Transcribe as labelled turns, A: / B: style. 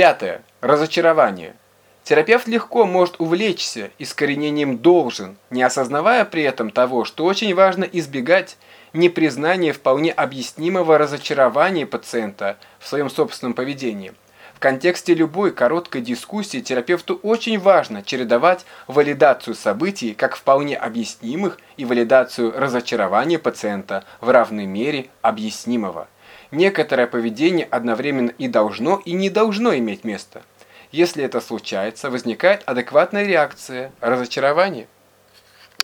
A: Пятое. Разочарование. Терапевт легко может увлечься искоренением «должен», не осознавая при этом того, что очень важно избегать непризнания вполне объяснимого разочарования пациента в своем собственном поведении. В контексте любой короткой дискуссии терапевту очень важно чередовать валидацию событий как вполне объяснимых и валидацию разочарования пациента в равной мере объяснимого. Некоторое поведение одновременно и должно, и не должно иметь место. Если это случается, возникает адекватная реакция – разочарование –